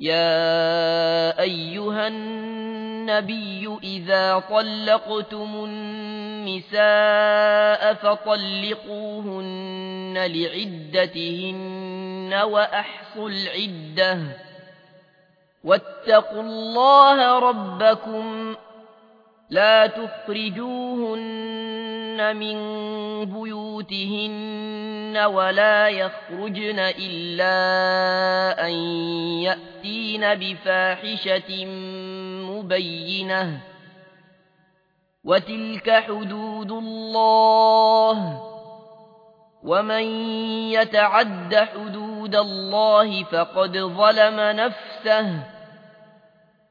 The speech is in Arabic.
يا أيها النبي إذا طلقتم النساء فطلقوهن لعدتهن وأحصوا العدة واتقوا الله ربكم لا تخرجوهن من بيوتهن ولا يخرجن إلا أن يأتين بفاحشة مبينة. وتلك حدود الله. ومن يتعد حدود الله فقد ظلم نفسه.